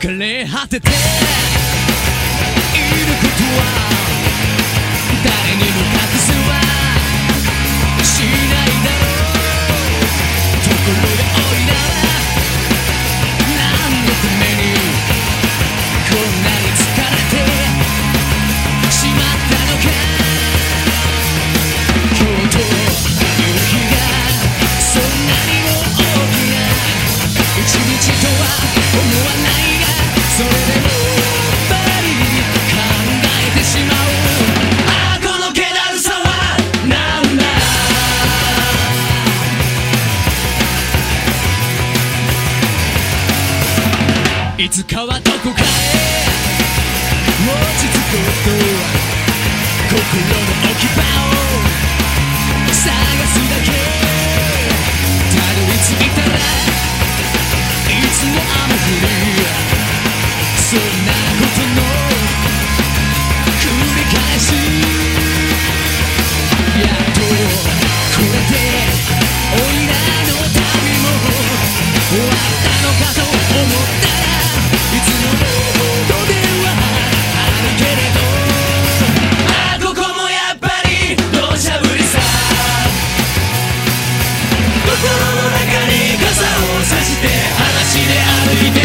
枯れ果てていることは誰にもいつかはどこかへ落ち着くと心の置き場を探すだけたどり着いたらいつも雨降るそんなことの繰り返しやっとこれでおいらの旅も終わったのかと思ったを指して裸足で歩いて